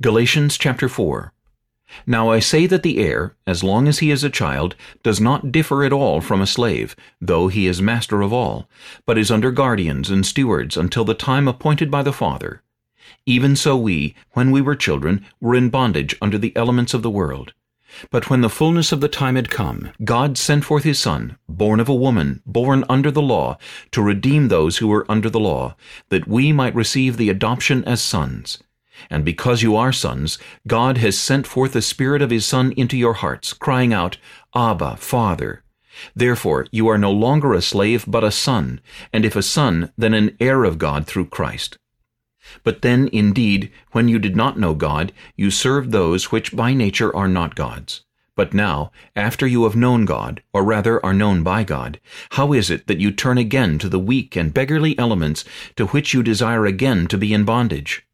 Galatians chapter 4 Now I say that the heir, as long as he is a child, does not differ at all from a slave, though he is master of all, but is under guardians and stewards until the time appointed by the Father. Even so we, when we were children, were in bondage under the elements of the world. But when the fullness of the time had come, God sent forth his Son, born of a woman, born under the law, to redeem those who were under the law, that we might receive the adoption as sons. And because you are sons, God has sent forth the Spirit of His Son into your hearts, crying out, Abba, Father. Therefore you are no longer a slave, but a son, and if a son, then an heir of God through Christ. But then, indeed, when you did not know God, you served those which by nature are not gods. But now, after you have known God, or rather are known by God, how is it that you turn again to the weak and beggarly elements to which you desire again to be in bondage?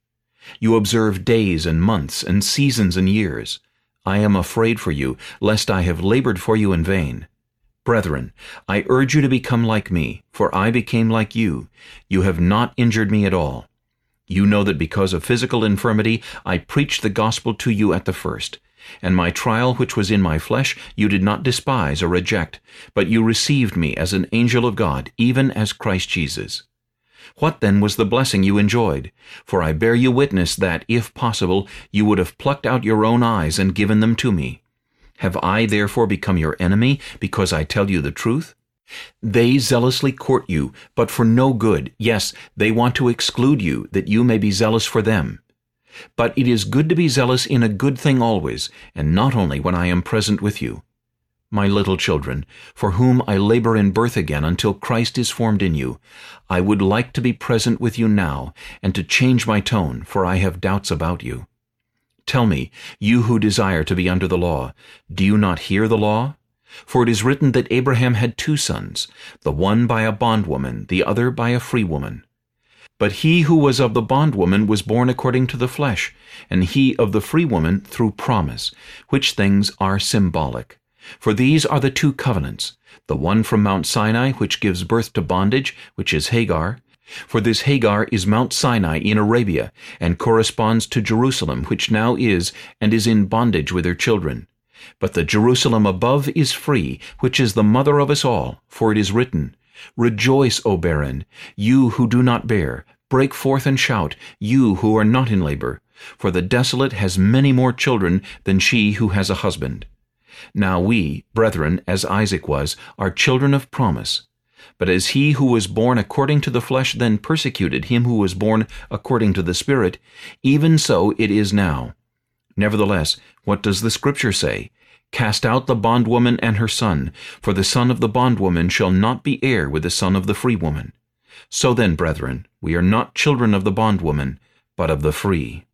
You observe days and months and seasons and years. I am afraid for you, lest I have labored for you in vain. Brethren, I urge you to become like me, for I became like you. You have not injured me at all. You know that because of physical infirmity I preached the gospel to you at the first. And my trial which was in my flesh you did not despise or reject, but you received me as an angel of God, even as Christ Jesus. What then was the blessing you enjoyed? For I bear you witness that, if possible, you would have plucked out your own eyes and given them to me. Have I therefore become your enemy, because I tell you the truth? They zealously court you, but for no good. Yes, they want to exclude you, that you may be zealous for them. But it is good to be zealous in a good thing always, and not only when I am present with you my little children, for whom I labor in birth again until Christ is formed in you, I would like to be present with you now, and to change my tone, for I have doubts about you. Tell me, you who desire to be under the law, do you not hear the law? For it is written that Abraham had two sons, the one by a bondwoman, the other by a free woman. But he who was of the bondwoman was born according to the flesh, and he of the free woman through promise, which things are symbolic. For these are the two covenants, the one from Mount Sinai which gives birth to bondage, which is Hagar. For this Hagar is Mount Sinai in Arabia, and corresponds to Jerusalem, which now is, and is in bondage with her children. But the Jerusalem above is free, which is the mother of us all, for it is written, Rejoice, O barren, you who do not bear, break forth and shout, you who are not in labor, for the desolate has many more children than she who has a husband. Now we, brethren, as Isaac was, are children of promise. But as he who was born according to the flesh then persecuted him who was born according to the Spirit, even so it is now. Nevertheless, what does the Scripture say? Cast out the bondwoman and her son, for the son of the bondwoman shall not be heir with the son of the free woman. So then, brethren, we are not children of the bondwoman, but of the free.